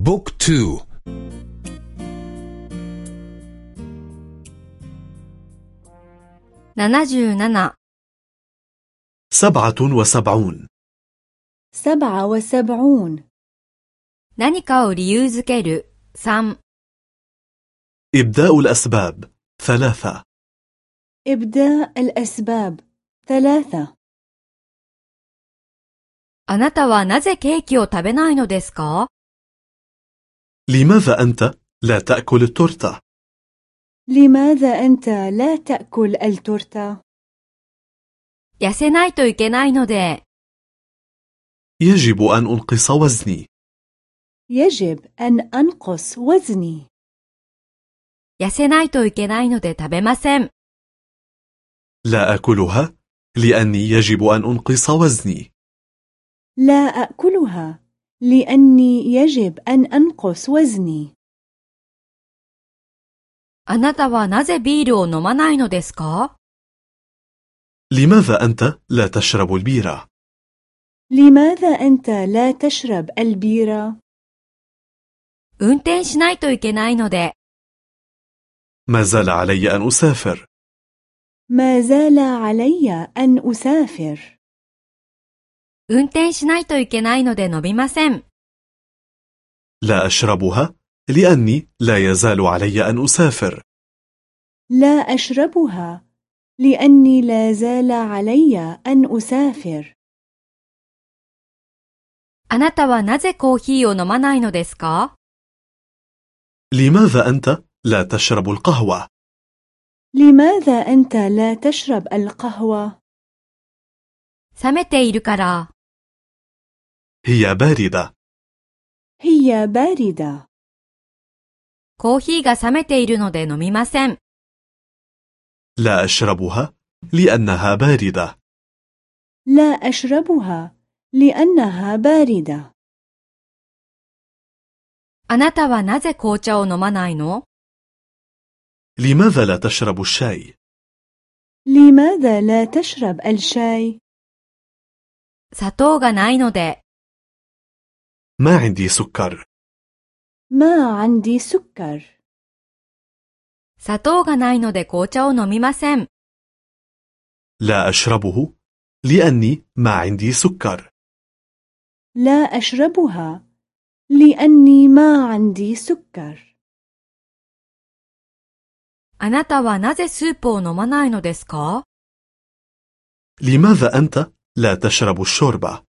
بوك تو 77 سبعة وسبعون سبعة وسبعون 何かを理由づける3 إبداء الأسباب ثلاثة إبداء الأسباب ثلاثة あなたはなぜケーキを食べないのですか لماذا أنت لا تأكل التورتة؟ لماذا أنت لا تأكل التورتة؟ 痩せないといけないので يجب أن أنقص وزني يجب أن أنقص وزني 痩せないといけないので食べません لا أكلها لأني يجب أن أنقص وزني لا أكلها لأني يجب أن أنقص وزني あなたはなぜビールを飲まないのですか لماذا أنت لا تشرب البيرة؟ لماذا أنت لا تشرب البيرة؟ 運転しないといけないので ما زال علي أن أسافر ما زال علي أن أسافر 運転しないといけないので飲みません لا أشربها لأني لا يزال علي أن أسافر لا أشربها لأني لا زال علي أن أسافر あなたはなぜコーヒーを飲まないのですか لماذا أنت لا تشرب القهوة؟ لماذا أنت لا تشرب القهوة؟ 冷めているから هي باردة هي باردة コーヒーが冷めているので飲みません لا أشربها لأنها باردة لا أشربها لأنها باردة あなたはなぜ紅茶を飲まないの لماذا لا تشرب الشاي؟ لماذا لا تشرب الشاي؟ 砂糖がないので ما عندي سكر ما عندي سكر 砂糖がないので紅茶を飲みません لا أشربه لأني ما عندي سكر لا أشربها لأني ما عندي سكر あなたはなぜスープを飲まないのですか لماذا أنت لا تشرب الشوربة؟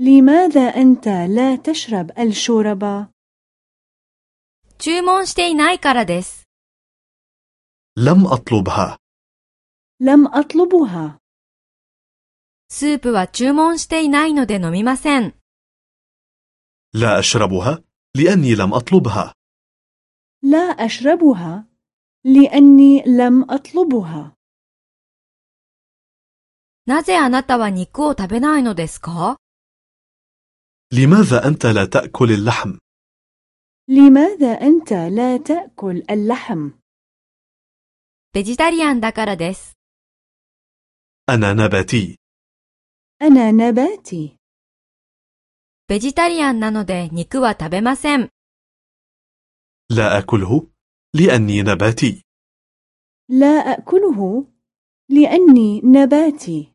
لماذا أنت لا تشرب الشوربة؟ 注文していないからです。 لم أطلبها لم أطلبها スープは注文していないので飲みません。 لا أشربها لأني لم أطلبها لا أشربها لأني لم أطلبها なぜあなたは肉を食べないのですか لماذا أنت لا تأكل اللحم؟ لماذا أنت لا تأكل اللحم؟ ベジタリアンだからです。 أنا نباتي أنا نباتي ベジタリアンなので肉は食べません。 لا أكله لأني نباتي لا أكله لأني نباتي